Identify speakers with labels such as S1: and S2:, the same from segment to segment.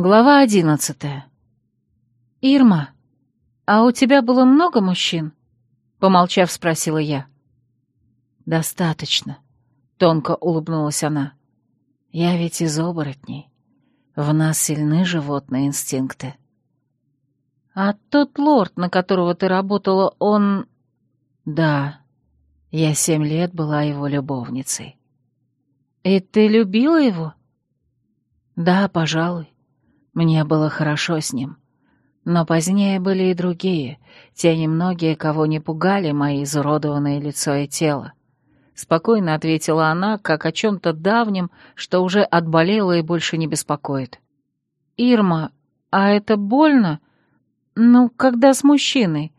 S1: Глава одиннадцатая. «Ирма, а у тебя было много мужчин?» — помолчав, спросила я.
S2: «Достаточно», — тонко улыбнулась она. «Я ведь из оборотней. В нас сильны животные инстинкты».
S1: «А тот лорд, на которого ты работала, он...»
S2: «Да, я семь лет была его любовницей».
S1: «И ты любила его?»
S2: «Да, пожалуй. Мне было хорошо с ним. Но позднее были и другие, те немногие, кого не пугали мои изуродованное лицо и тело. Спокойно ответила она, как о чем-то давнем, что уже отболело и больше не беспокоит.
S1: «Ирма, а это больно? Ну, когда с мужчиной?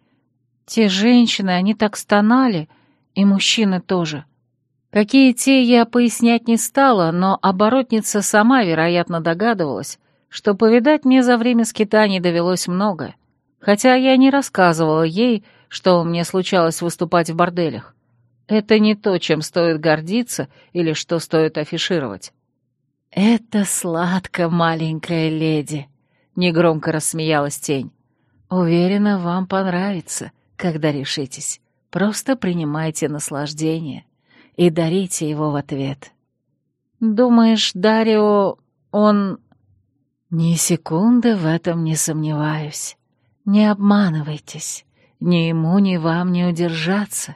S1: Те женщины, они так стонали, и мужчины тоже». Какие те, я пояснять не стала, но оборотница сама, вероятно, догадывалась, что повидать мне за время скитаний довелось много, хотя я не рассказывала ей, что мне случалось выступать в борделях. Это не то, чем стоит гордиться или что стоит афишировать.
S2: «Это сладко, маленькая леди», — негромко рассмеялась тень. «Уверена, вам понравится, когда решитесь. Просто принимайте наслаждение и дарите его в ответ».
S1: «Думаешь, Дарио, он
S2: «Ни секунды в этом не сомневаюсь. Не обманывайтесь. Ни ему, ни вам не удержаться.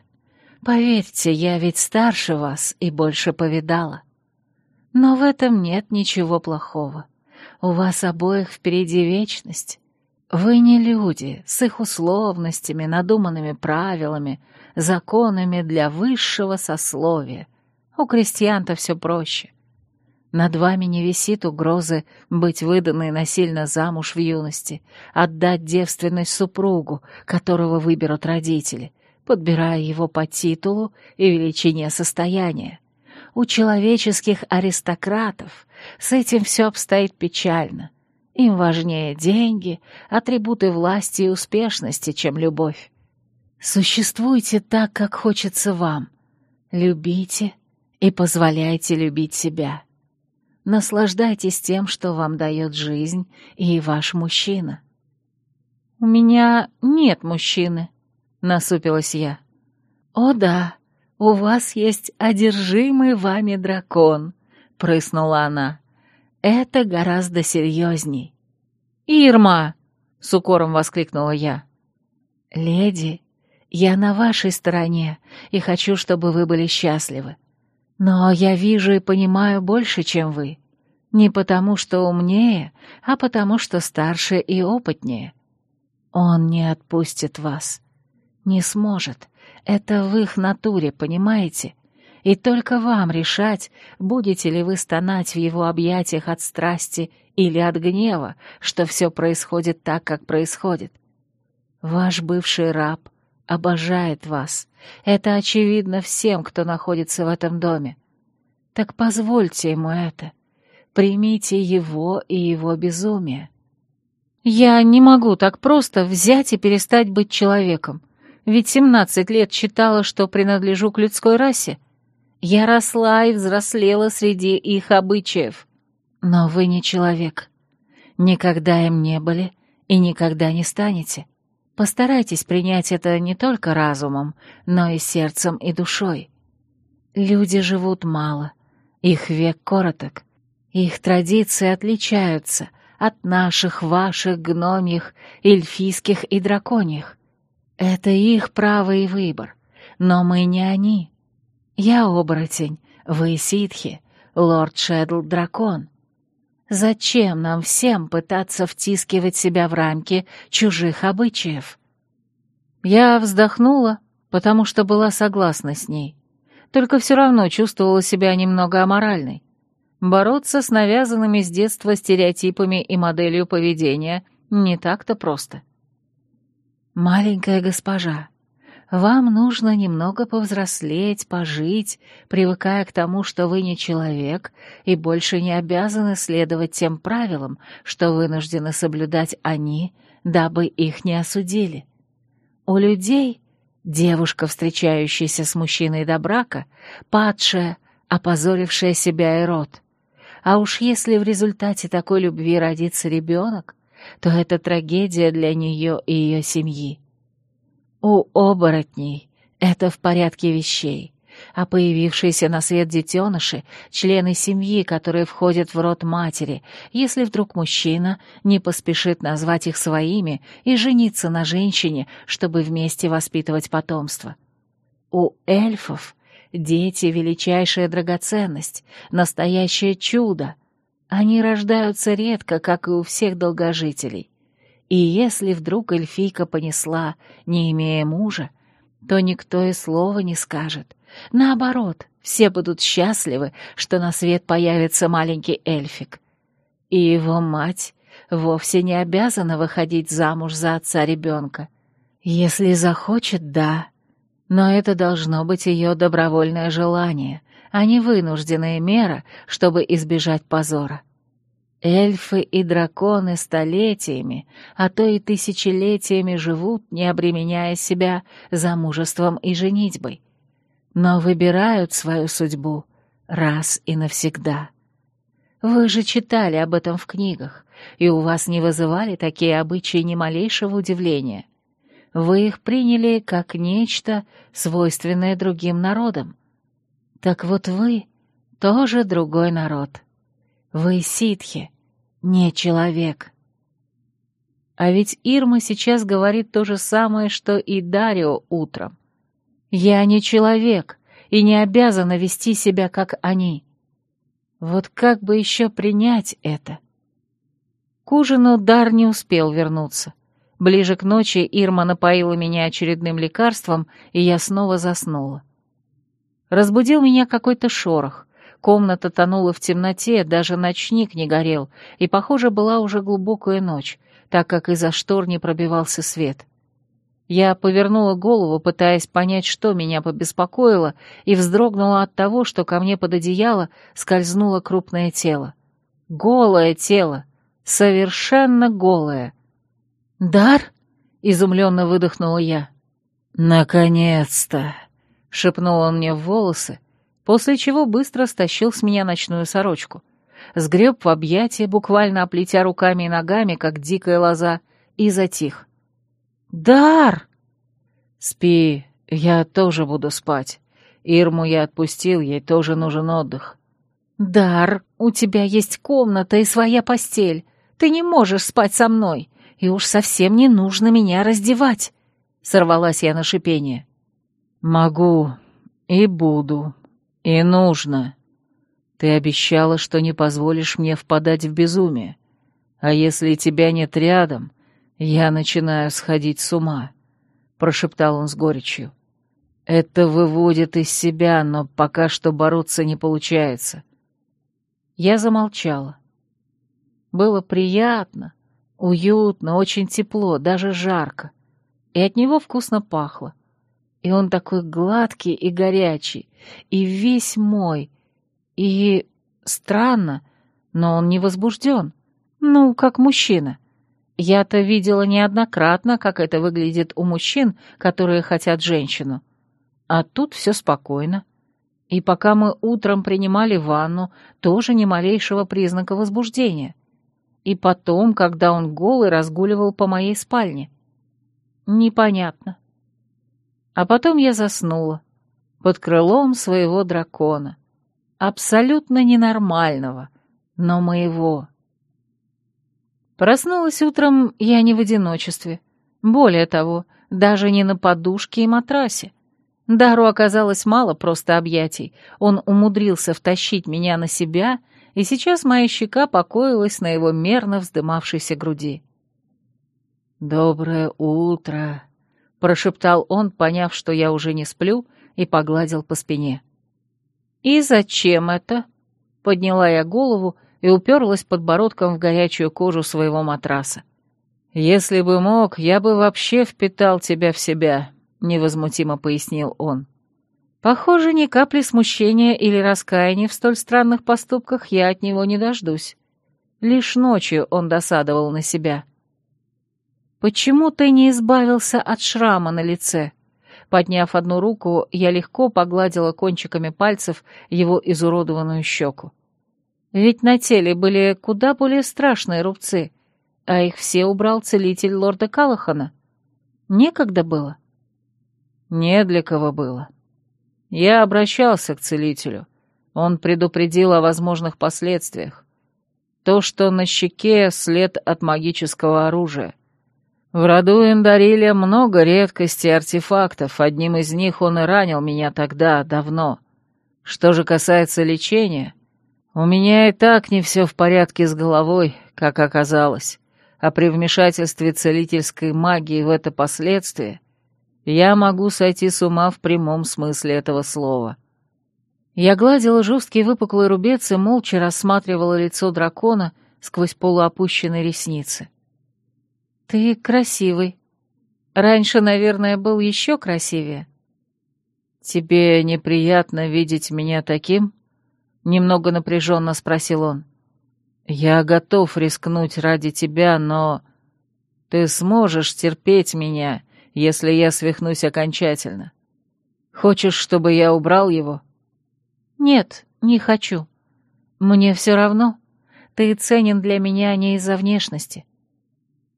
S2: Поверьте, я ведь старше вас и больше повидала. Но в этом нет ничего плохого. У вас обоих впереди вечность. Вы не люди с их условностями, надуманными правилами, законами для высшего сословия. У крестьян-то все проще. Над вами не висит угрозы быть выданной насильно замуж в юности, отдать девственность супругу, которого выберут родители, подбирая его по титулу и величине состояния. У человеческих аристократов с этим все обстоит печально. Им важнее деньги, атрибуты власти и успешности, чем любовь. Существуйте так, как хочется вам. Любите и позволяйте любить себя. Наслаждайтесь тем, что вам дает жизнь и ваш мужчина.
S1: «У меня нет мужчины», — насупилась я.
S2: «О да, у вас есть одержимый вами дракон», — прыснула она. «Это гораздо серьезней».
S1: «Ирма!» — с укором воскликнула я.
S2: «Леди, я на вашей стороне и хочу, чтобы вы были счастливы. Но я вижу и понимаю больше, чем вы. Не потому, что умнее, а потому, что старше и опытнее. Он не отпустит вас. Не сможет. Это в их натуре, понимаете? И только вам решать, будете ли вы стонать в его объятиях от страсти или от гнева, что все происходит так, как происходит. Ваш бывший раб обожает вас. Это очевидно всем, кто находится в этом доме. Так позвольте ему это. Примите его и его безумие.
S1: Я не могу так просто взять и перестать быть человеком. Ведь семнадцать лет считала, что принадлежу к людской расе. Я росла и взрослела среди их обычаев.
S2: Но вы не человек. Никогда им не были и никогда не станете. Постарайтесь принять это не только разумом, но и сердцем и душой. Люди живут мало, их век короток, их традиции отличаются от наших, ваших, гномьих, эльфийских и драконьих. Это их право и выбор, но мы не они. Я оборотень, вы ситхи, лорд Шедл — дракон. Зачем нам всем пытаться втискивать себя в рамки чужих обычаев?
S1: Я вздохнула, потому что была согласна с ней. Только все равно чувствовала себя немного аморальной. Бороться с навязанными с детства стереотипами и моделью поведения не так-то просто.
S2: «Маленькая госпожа, вам нужно немного повзрослеть, пожить, привыкая к тому, что вы не человек и больше не обязаны следовать тем правилам, что вынуждены соблюдать они, дабы их не осудили. У людей девушка, встречающаяся с мужчиной до брака, падшая, опозорившая себя и род. А уж если в результате такой любви родится ребенок, то это трагедия для нее и ее семьи. У оборотней это в порядке вещей, а появившиеся на свет детеныши — члены семьи, которые входят в род матери, если вдруг мужчина не поспешит назвать их своими и жениться на женщине, чтобы вместе воспитывать потомство. У эльфов дети — величайшая драгоценность, настоящее чудо. Они рождаются редко, как и у всех долгожителей. И если вдруг эльфийка понесла, не имея мужа, то никто и слова не скажет. Наоборот, все будут счастливы, что на свет появится маленький эльфик. И его мать вовсе не обязана выходить замуж за отца ребенка. Если захочет, да, но это должно быть ее добровольное желание, а не вынужденная мера, чтобы избежать позора. Эльфы и драконы столетиями, а то и тысячелетиями живут, не обременяя себя замужеством и женитьбой, но выбирают свою судьбу раз и навсегда. Вы же читали об этом в книгах, и у вас не вызывали такие обычаи ни малейшего удивления. Вы их приняли как нечто, свойственное другим народам. Так вот вы тоже другой народ. Вы ситхи, не человек. А ведь Ирма сейчас говорит то же самое, что и Дарио утром. Я не человек и не обязана вести себя, как они. Вот как бы еще принять это? К ужину Дар не успел вернуться. Ближе к ночи Ирма напоила меня очередным лекарством, и я снова заснула. Разбудил меня какой-то шорох. Комната тонула в темноте, даже ночник не горел, и, похоже, была уже глубокая ночь, так как из-за штор не пробивался свет. Я повернула голову, пытаясь понять, что меня побеспокоило, и вздрогнула от того, что ко мне под одеяло скользнуло крупное тело. Голое тело, совершенно голое — «Дар?» — изумленно выдохнула я.
S1: «Наконец-то!» — шепнул он мне в волосы, после чего быстро стащил с меня ночную сорочку. Сгреб в объятия, буквально оплетя руками и ногами, как дикая лоза, и затих. «Дар!» «Спи, я тоже буду спать. Ирму я отпустил, ей тоже нужен отдых».
S2: «Дар, у тебя есть комната и своя постель. Ты не можешь спать со мной и уж совсем не нужно меня раздевать», — сорвалась я на шипение.
S1: «Могу и буду, и нужно. Ты обещала, что не позволишь мне впадать в безумие, а если тебя нет рядом, я начинаю сходить с ума», — прошептал он с горечью. «Это выводит из себя, но пока что бороться не получается».
S2: Я замолчала. Было приятно, Уютно, очень тепло, даже жарко. И от него вкусно пахло. И он такой гладкий и горячий, и весь мой. И странно, но он не возбужден. Ну, как мужчина. Я-то видела неоднократно, как это выглядит у мужчин, которые хотят женщину. А тут все спокойно. И пока мы утром принимали ванну, тоже ни малейшего признака возбуждения и потом, когда он голый разгуливал по моей спальне. Непонятно. А потом я заснула под крылом своего дракона. Абсолютно ненормального, но моего. Проснулась утром я не в одиночестве. Более того, даже не на подушке и матрасе. Дару оказалось мало просто объятий. Он умудрился втащить меня на себя — и сейчас моя щека покоилась на его мерно вздымавшейся груди.
S1: «Доброе утро», — прошептал он, поняв, что я уже не сплю, и погладил по спине.
S2: «И зачем это?» — подняла я голову и уперлась подбородком в горячую кожу своего матраса.
S1: «Если бы мог, я бы вообще впитал тебя в себя», — невозмутимо пояснил он.
S2: Похоже, ни капли смущения или раскаяния в столь странных поступках я от него не дождусь. Лишь ночью он досадовал на себя. «Почему ты не избавился от шрама на лице?» Подняв одну руку, я легко погладила кончиками пальцев его изуродованную щеку.
S1: Ведь на теле были куда более страшные рубцы, а их все убрал целитель лорда Калахана. Некогда было.
S2: Не для кого было. Я обращался к целителю. Он предупредил о возможных последствиях. То, что на щеке след от магического оружия. В роду Эндариля много редкостей и артефактов, одним из них он и ранил меня тогда, давно. Что же касается лечения, у меня и так не все в порядке с головой, как оказалось, а при вмешательстве целительской магии в это последствие я могу сойти с ума в прямом смысле этого слова. Я гладила жесткий выпуклый рубец и молча рассматривала лицо дракона сквозь полуопущенные ресницы.
S1: «Ты красивый. Раньше, наверное, был еще красивее».
S2: «Тебе неприятно видеть меня таким?» — немного напряженно спросил он. «Я готов рискнуть ради тебя, но ты сможешь терпеть меня, если я свихнусь окончательно. Хочешь, чтобы я убрал его?»
S1: «Нет, не хочу. Мне все равно. Ты ценен для меня не из-за внешности».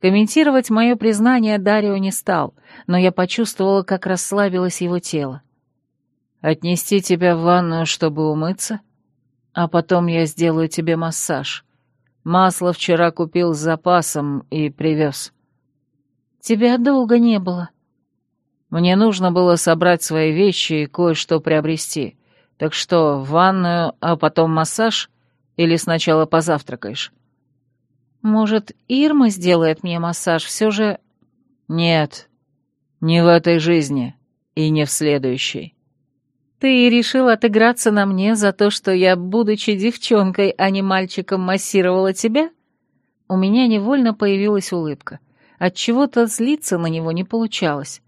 S1: Комментировать мое признание Дарио не стал, но я почувствовала, как расслабилось его тело.
S2: «Отнести тебя в ванную, чтобы умыться? А потом я сделаю тебе массаж. Масло вчера купил с запасом и привез».
S1: «Тебя долго не было».
S2: «Мне нужно было собрать свои вещи и кое-что приобрести. Так что, в ванную, а потом массаж? Или сначала позавтракаешь?»
S1: «Может, Ирма сделает мне массаж? Все же...»
S2: «Нет, не в этой жизни и не в следующей».
S1: «Ты решил отыграться на мне за то, что я, будучи девчонкой, а не мальчиком, массировала тебя?» У меня невольно появилась улыбка. Отчего-то злиться на него не получалось.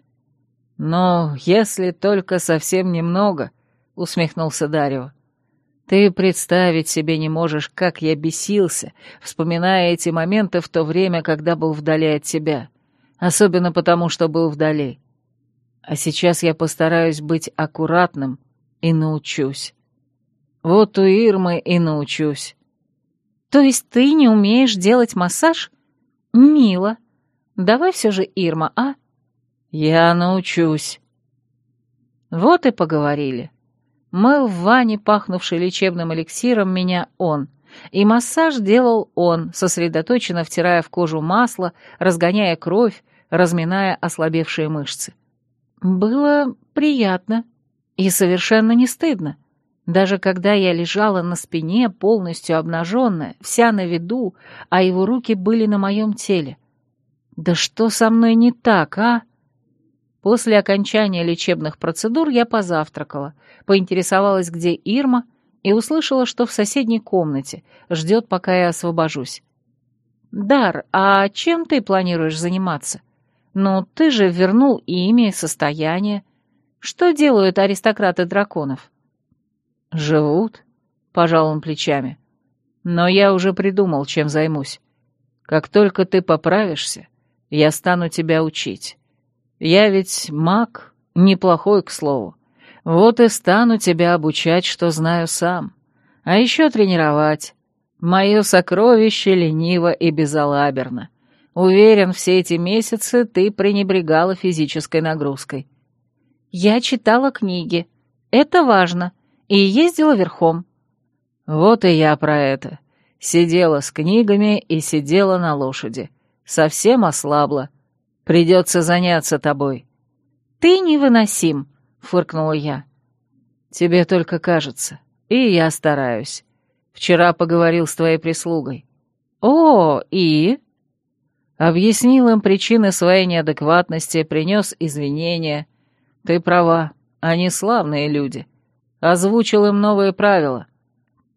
S2: «Ну, если только совсем немного», — усмехнулся Дарио. «Ты представить себе не можешь, как я бесился, вспоминая эти моменты в то время, когда был вдали от тебя. Особенно потому, что был вдали. А сейчас я постараюсь быть аккуратным и научусь. Вот у Ирмы и научусь».
S1: «То есть ты не умеешь делать массаж? Мило. Давай все же Ирма, а?»
S2: «Я научусь».
S1: Вот и поговорили. Мыл в ванне, пахнувший лечебным эликсиром, меня он. И массаж делал он, сосредоточенно втирая в кожу масло, разгоняя кровь, разминая ослабевшие мышцы. Было приятно и совершенно не стыдно. Даже когда я лежала на спине, полностью обнаженная, вся на виду, а его руки были на моем теле. Да что со мной не так, а? После окончания лечебных процедур я позавтракала, поинтересовалась, где Ирма, и услышала, что в соседней комнате, ждет, пока я освобожусь. «Дар, а чем ты планируешь заниматься? Ну, ты же вернул имя и состояние. Что делают аристократы драконов?»
S2: «Живут», — пожал он плечами. «Но я уже придумал, чем займусь. Как только ты поправишься, я стану тебя учить. Я ведь маг, неплохой, к слову. Вот и стану тебя обучать, что знаю сам. А еще тренировать. Мое сокровище лениво и безалаберно. Уверен, все эти месяцы ты пренебрегала физической нагрузкой.
S1: Я читала книги. Это важно. И ездила верхом.
S2: Вот и я про это. Сидела с книгами и сидела на лошади. Совсем ослабла. Придется заняться тобой».
S1: «Ты невыносим», — фыркнула я.
S2: «Тебе только кажется. И я стараюсь. Вчера поговорил с твоей прислугой».
S1: «О, и?»
S2: Объяснил им причины своей неадекватности, принес извинения. Ты права, они славные люди. Озвучил им новые правила.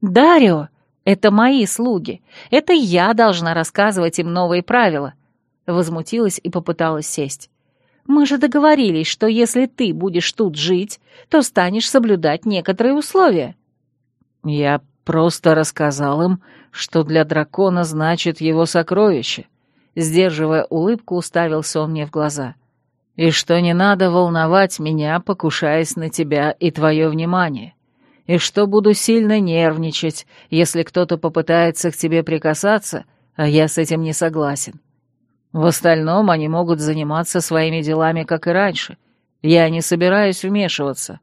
S1: «Дарио, это мои слуги. Это я должна рассказывать им новые правила возмутилась и попыталась сесть. «Мы же договорились, что если ты будешь тут жить, то станешь соблюдать некоторые условия».
S2: «Я просто рассказал им, что для дракона значит его сокровище», сдерживая улыбку, уставился он мне в глаза. «И что не надо волновать меня, покушаясь на тебя и твое внимание. и что буду сильно нервничать, если кто-то попытается к тебе прикасаться, а я с этим не согласен. В остальном они могут заниматься своими делами, как и раньше. Я не собираюсь вмешиваться».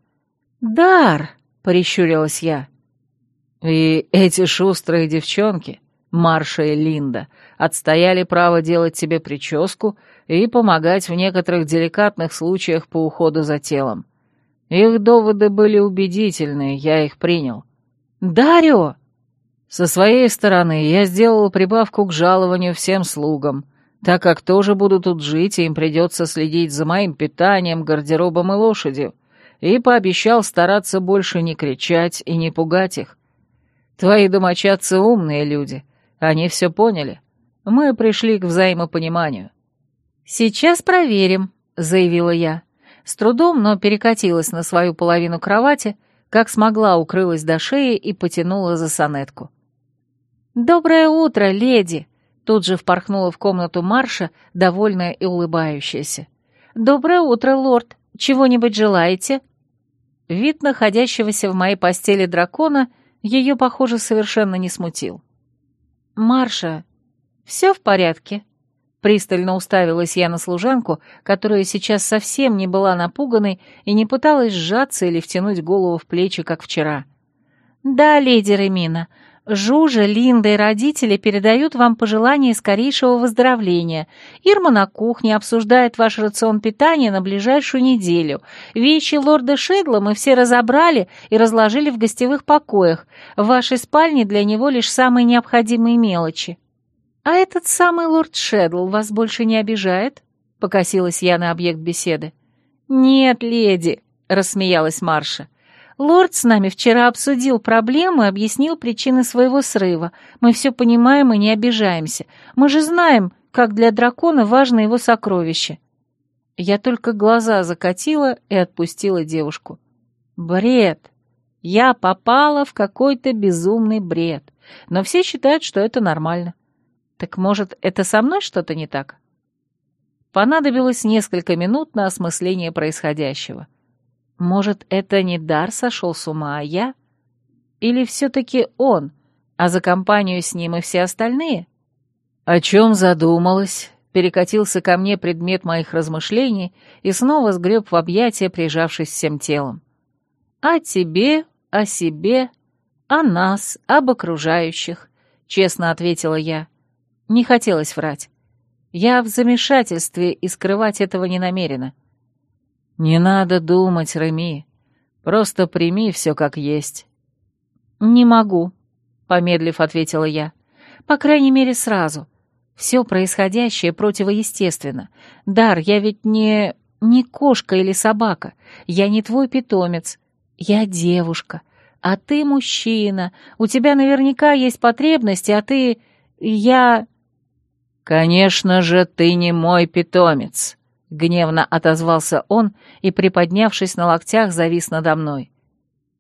S1: «Дар!» — прищурилась я.
S2: «И эти шустрые девчонки, Марша и Линда, отстояли право делать тебе прическу и помогать в некоторых деликатных случаях по уходу за телом. Их доводы были убедительные, я их принял.
S1: «Дарио!»
S2: Со своей стороны я сделал прибавку к жалованию всем слугам, так как тоже буду тут жить, и им придется следить за моим питанием, гардеробом и лошадью, и пообещал стараться больше не кричать и не пугать их. Твои домочадцы умные люди, они все поняли. Мы пришли к взаимопониманию.
S1: «Сейчас проверим», — заявила я. С трудом, но перекатилась на свою половину кровати, как смогла укрылась до шеи и потянула за сонетку. «Доброе утро, леди!» Тут же впорхнула в комнату Марша, довольная и улыбающаяся. «Доброе утро, лорд! Чего-нибудь желаете?» Вид находящегося в моей постели дракона ее, похоже, совершенно не смутил. «Марша, все в порядке?» Пристально уставилась я на служанку, которая сейчас совсем не была напуганной и не пыталась сжаться или втянуть голову в плечи, как вчера. «Да, леди Ремина, Жужа, Линда и родители передают вам пожелания скорейшего выздоровления. Ирма на кухне обсуждает ваш рацион питания на ближайшую неделю. Вещи лорда Шедла мы все разобрали и разложили в гостевых покоях. В вашей спальне для него лишь самые необходимые мелочи». «А этот самый лорд Шедл вас больше не обижает?» — покосилась я на объект беседы. «Нет, леди», — рассмеялась Марша. «Лорд с нами вчера обсудил проблему и объяснил причины своего срыва. Мы все понимаем и не обижаемся. Мы же знаем, как для дракона важно его сокровище». Я только глаза закатила и отпустила девушку. «Бред! Я попала в какой-то безумный бред, но все считают, что это нормально. Так может, это со мной что-то не так? Понадобилось несколько минут на осмысление происходящего. Может, это не Дар сошел с ума, а я? Или все-таки он, а за компанию с ним и все остальные?
S2: О чем задумалась? Перекатился ко мне предмет моих размышлений и снова сгреб в объятия, прижавшись всем телом.
S1: О тебе, о себе, о нас, об окружающих, честно ответила я. Не хотелось врать. Я в замешательстве и скрывать этого не намерена.
S2: «Не надо думать, Реми. Просто прими все как есть».
S1: «Не могу», — помедлив ответила я. «По крайней мере, сразу. Все происходящее противоестественно. Дар, я ведь не... не кошка или собака. Я не твой питомец. Я девушка. А ты мужчина. У тебя наверняка есть потребности, а ты... я...»
S2: «Конечно же, ты не мой питомец», — гневно отозвался он и, приподнявшись на локтях, завис надо мной.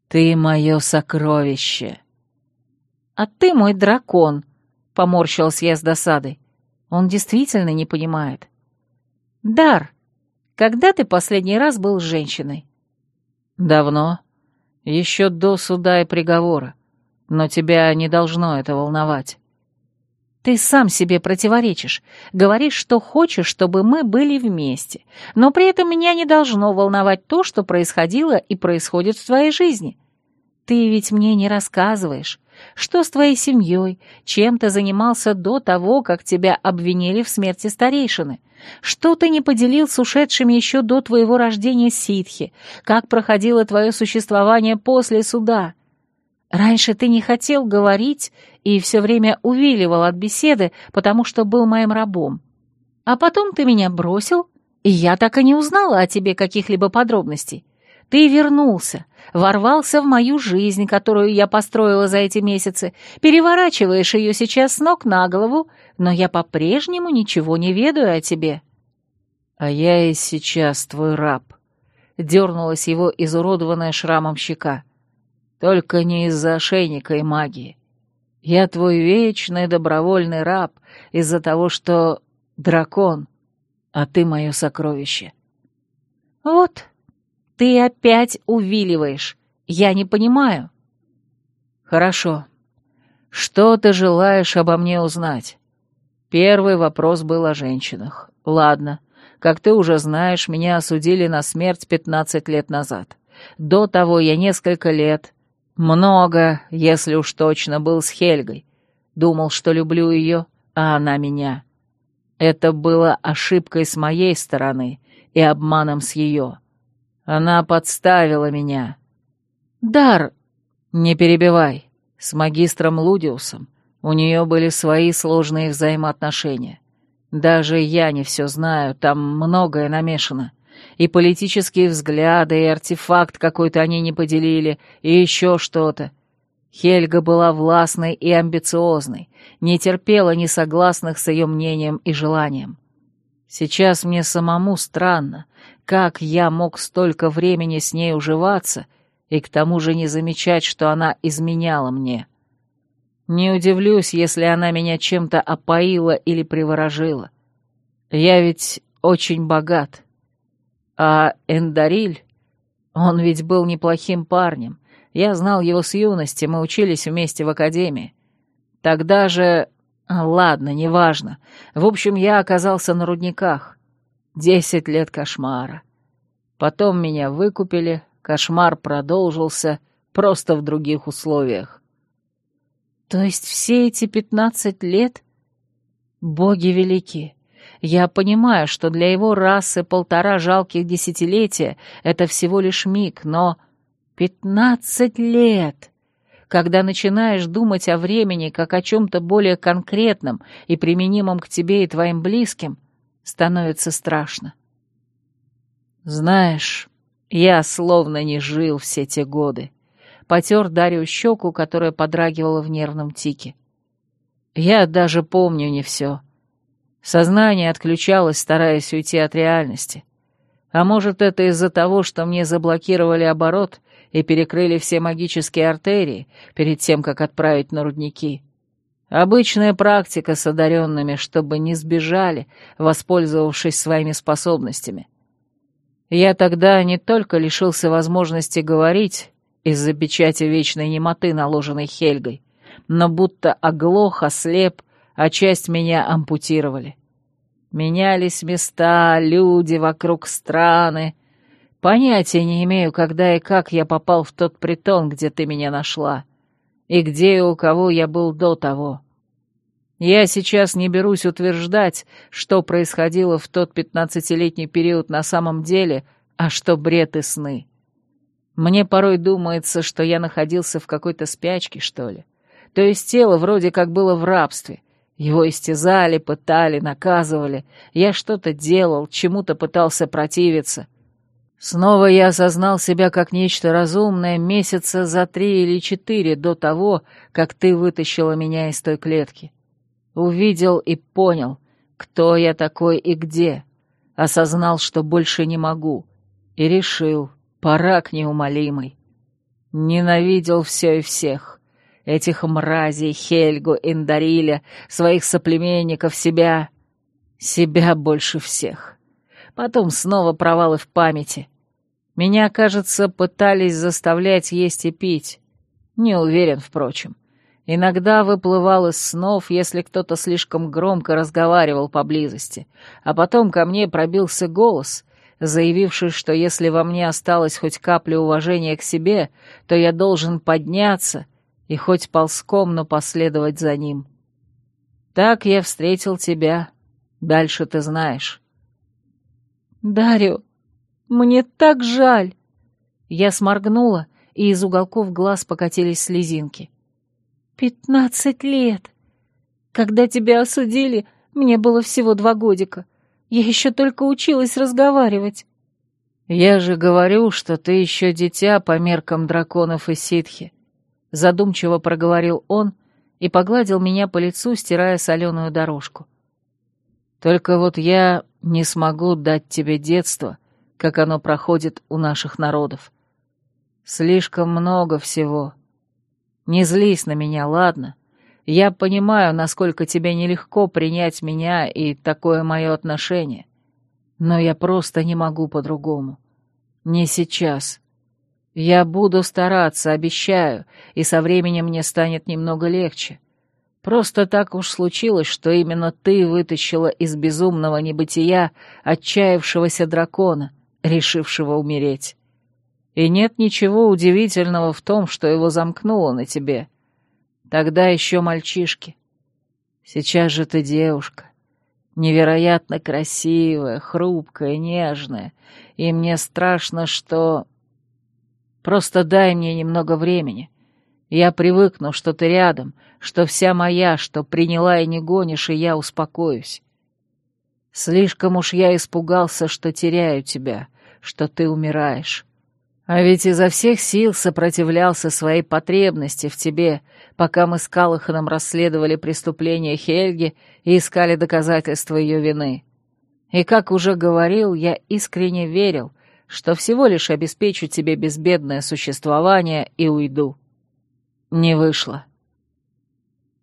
S2: «Ты мое сокровище».
S1: «А ты мой дракон», — поморщилась я с досадой. Он действительно не понимает. «Дар, когда ты последний раз был женщиной?»
S2: «Давно. Еще до суда и приговора. Но тебя не должно это волновать».
S1: Ты сам себе противоречишь. Говоришь, что хочешь, чтобы мы были вместе. Но при этом меня не должно волновать то, что происходило и происходит в твоей жизни. Ты ведь мне не рассказываешь, что с твоей семьей, чем ты занимался до того, как тебя обвинили в смерти старейшины, что ты не поделил с ушедшими еще до твоего рождения ситхи, как проходило твое существование после суда. Раньше ты не хотел говорить и все время увиливал от беседы, потому что был моим рабом. А потом ты меня бросил, и я так и не узнала о тебе каких-либо подробностей. Ты вернулся, ворвался в мою жизнь, которую я построила за эти месяцы, переворачиваешь ее сейчас с ног на голову, но я по-прежнему ничего не ведаю о тебе».
S2: «А я и сейчас твой раб», — дернулась его изуродованная шрамом щека. «Только не из-за ошейника и магии. Я твой вечный добровольный раб из-за того, что дракон, а ты мое сокровище».
S1: «Вот, ты опять увиливаешь», Я не понимаю».
S2: «Хорошо. Что ты желаешь обо мне узнать?» Первый вопрос был о женщинах. Ладно, как ты уже знаешь, меня осудили на смерть пятнадцать лет назад. До того я несколько лет, много, если уж точно, был с Хельгой. Думал, что люблю ее, а она меня. Это было ошибкой с моей стороны и обманом с ее. Она подставила меня.
S1: Дар,
S2: не перебивай. С магистром Лудиусом у нее были свои сложные взаимоотношения. Даже я не все знаю, там многое намешано. И политические взгляды, и артефакт какой-то они не поделили, и еще что-то. Хельга была властной и амбициозной, не терпела несогласных с ее мнением и желанием. Сейчас мне самому странно, как я мог столько времени с ней уживаться и к тому же не замечать, что она изменяла мне. Не удивлюсь, если она меня чем-то опоила или приворожила. Я ведь очень богат. А Эндариль, он ведь был неплохим парнем. Я знал его с юности, мы учились вместе в академии. Тогда же... Ладно, неважно. В общем, я оказался на рудниках. Десять лет кошмара. Потом меня выкупили, кошмар продолжился, просто в других условиях.
S1: То есть все эти пятнадцать лет? Боги велики. Я понимаю, что для его расы полтора жалких десятилетия — это всего лишь миг, но пятнадцать лет! Когда начинаешь думать о времени как о чем-то более конкретном и применимом к тебе и твоим близким, становится страшно. Знаешь, я словно не жил все те годы потер Дарью щеку, которая подрагивала в нервном тике. Я даже помню не все. Сознание отключалось, стараясь уйти от реальности. А может, это из-за того, что мне заблокировали оборот и перекрыли все магические артерии перед тем, как отправить на рудники. Обычная практика с одаренными, чтобы не сбежали, воспользовавшись своими способностями. Я тогда не только лишился возможности говорить, из-за печати вечной немоты, наложенной Хельгой, но будто оглох, ослеп, а часть меня ампутировали. Менялись места, люди вокруг страны. Понятия не имею, когда и как я попал в тот притон, где ты меня нашла, и где и у кого я был до того. Я сейчас не берусь утверждать, что происходило в тот пятнадцатилетний период на самом деле, а что бред и сны. Мне порой думается, что я находился в какой-то спячке, что ли. То есть тело вроде как было в рабстве. Его истязали, пытали, наказывали. Я что-то делал, чему-то пытался противиться. Снова я осознал себя как нечто разумное месяца за три или четыре до того, как ты вытащила меня из той клетки. Увидел и понял, кто я такой и где. Осознал, что больше не могу. И решил, Пора к неумолимой. Ненавидел все и всех. Этих мразей, Хельгу, Индариля, своих соплеменников, себя. Себя больше всех. Потом снова провалы в памяти. Меня, кажется, пытались заставлять есть и пить. Не уверен, впрочем. Иногда выплывал из снов, если кто-то слишком громко разговаривал поблизости, а потом ко мне пробился голос, заявивший, что если во мне осталось хоть капля уважения к себе, то я должен подняться и хоть ползком, но последовать за ним. Так я встретил тебя. Дальше ты знаешь. Дарю, мне так жаль. Я сморгнула, и из уголков глаз покатились слезинки. Пятнадцать лет. Когда тебя осудили, мне было всего два годика — я еще только училась разговаривать». «Я же говорю, что ты еще дитя по меркам драконов и ситхи», — задумчиво проговорил он и погладил меня по лицу, стирая соленую дорожку. «Только вот я не смогу дать тебе детство, как оно проходит у наших народов. Слишком много всего. Не злись на меня, ладно? Я понимаю, насколько тебе нелегко принять меня и такое мое отношение. Но я просто не могу по-другому. Не сейчас.
S2: Я буду стараться, обещаю, и со временем мне станет немного легче. Просто так уж случилось, что именно ты вытащила из безумного небытия отчаявшегося дракона, решившего умереть. И нет ничего удивительного в том, что его замкнуло на тебе. Тогда еще мальчишки. Сейчас же ты девушка. Невероятно красивая, хрупкая, нежная. И мне страшно, что... Просто дай мне немного времени. Я привыкну, что ты рядом, что вся моя, что приняла и не гонишь, и я успокоюсь. Слишком уж я испугался, что теряю тебя, что ты умираешь. А ведь изо всех сил сопротивлялся своей потребности в тебе, пока мы с Калаханом расследовали преступление Хельги и искали доказательства ее вины. И, как уже говорил, я искренне верил, что всего лишь обеспечу тебе безбедное существование и уйду. Не вышло.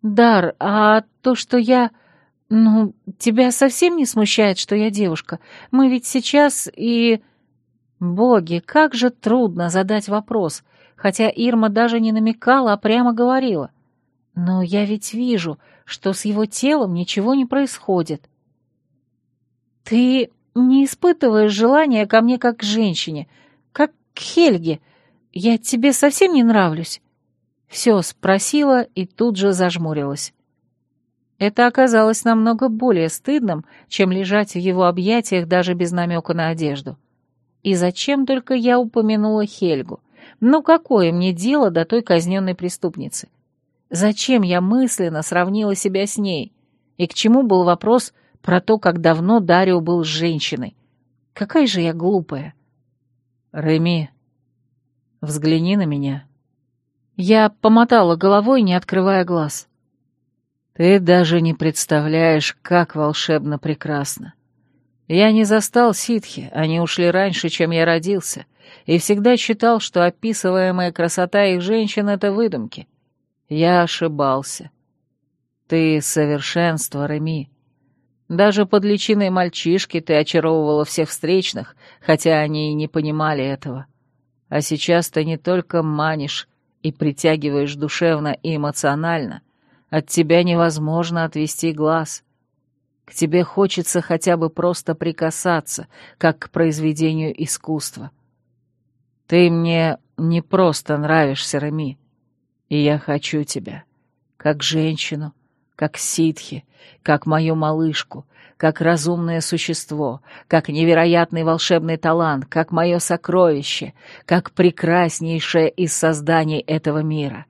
S1: «Дар, а то, что я... Ну, тебя совсем не смущает, что я девушка? Мы ведь сейчас и...» Боги, как же трудно задать вопрос, хотя Ирма даже не намекала, а прямо говорила. Но я ведь вижу, что с его телом ничего не происходит. «Ты не испытываешь желания ко мне как к женщине, как к Хельге. Я тебе совсем не нравлюсь?» Все спросила и тут же зажмурилась. Это оказалось намного более стыдным, чем лежать в его объятиях даже без намека на одежду. И зачем только я упомянула Хельгу? Ну какое мне дело до той казненной преступницы? Зачем я мысленно сравнила себя с ней? И к чему был вопрос про то, как давно Дарио был с женщиной? Какая же я глупая.
S2: Реми, взгляни на меня.
S1: Я помотала головой, не открывая глаз.
S2: «Ты даже не представляешь, как волшебно прекрасно. Я не застал ситхи, они ушли раньше, чем я родился, и всегда считал, что описываемая красота их женщин — это выдумки. Я ошибался. Ты — совершенство, Реми. Даже под личиной мальчишки ты очаровывала всех встречных, хотя они и не понимали этого. А сейчас ты не только манишь, и притягиваешь душевно и эмоционально, от тебя невозможно отвести глаз. К тебе хочется хотя бы просто прикасаться, как к произведению искусства. Ты мне не просто нравишься, Рами, и я хочу тебя, как женщину, как ситхи, как мою малышку, как разумное существо, как невероятный волшебный талант, как мое сокровище, как прекраснейшее из созданий этого мира.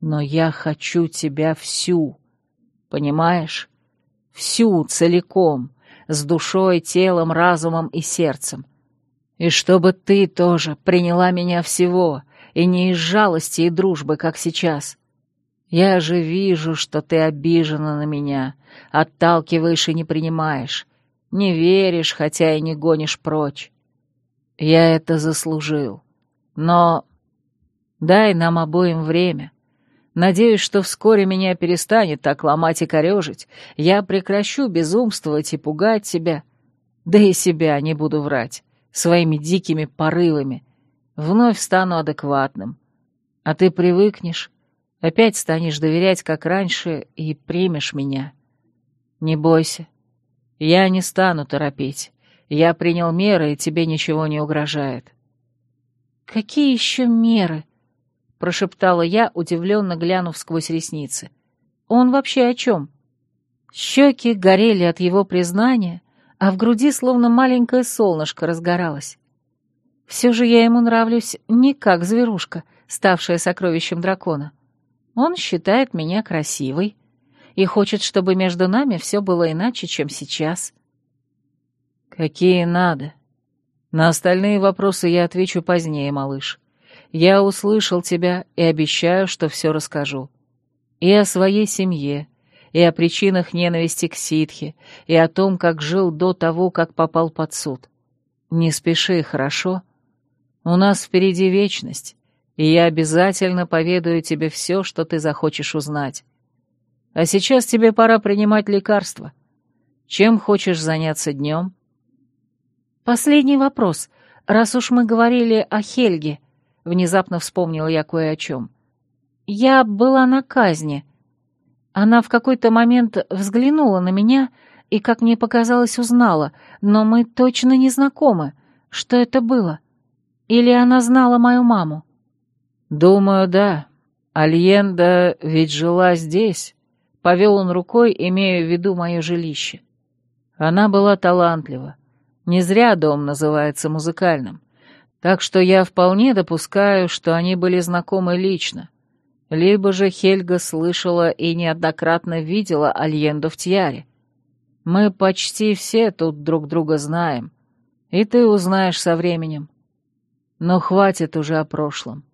S2: Но я хочу тебя всю, понимаешь? Всю, целиком, с душой, телом, разумом и сердцем. И чтобы ты тоже приняла меня всего, и не из жалости и дружбы, как сейчас. Я же вижу, что ты обижена на меня, отталкиваешь и не принимаешь, не веришь, хотя и не гонишь прочь. Я это заслужил. Но дай нам обоим время. Надеюсь, что вскоре меня перестанет так ломать и корежить. Я прекращу безумствовать и пугать тебя. Да и себя не буду врать своими дикими порывами. Вновь стану адекватным. А ты привыкнешь, опять станешь доверять, как раньше, и примешь меня. «Не бойся. Я не стану торопить. Я принял меры, и тебе ничего не угрожает».
S1: «Какие еще меры?» — прошептала я, удивленно глянув сквозь ресницы. «Он вообще о чем?» Щеки горели от его признания, а в груди словно маленькое солнышко разгоралось. Все же я ему нравлюсь не как зверушка, ставшая сокровищем дракона. Он считает меня красивой, и хочет, чтобы между нами все было иначе, чем сейчас.
S2: Какие надо. На остальные вопросы я отвечу позднее, малыш. Я услышал тебя и обещаю, что все расскажу. И о своей семье, и о причинах ненависти к ситхе, и о том, как жил до того, как попал под суд. Не спеши, хорошо? У нас впереди вечность, и я обязательно поведаю тебе все, что ты захочешь узнать. А сейчас тебе пора принимать лекарства. Чем хочешь заняться днем?»
S1: «Последний вопрос. Раз уж мы говорили о Хельге, Внезапно вспомнила я кое о чем. Я была на казни. Она в какой-то момент взглянула на меня и, как мне показалось, узнала, но мы точно не знакомы. Что это было? Или она знала мою маму?
S2: Думаю, да. Альенда ведь жила здесь. Повел он рукой, имея в виду мое жилище. Она была талантлива. Не зря дом называется музыкальным. Так что я вполне допускаю, что они были знакомы лично. Либо же Хельга слышала и неоднократно видела Альенду в Тьяре. Мы почти все тут друг друга знаем, и ты узнаешь со временем. Но хватит уже о прошлом.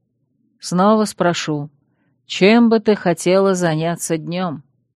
S2: Снова спрошу, чем бы ты хотела заняться днем?»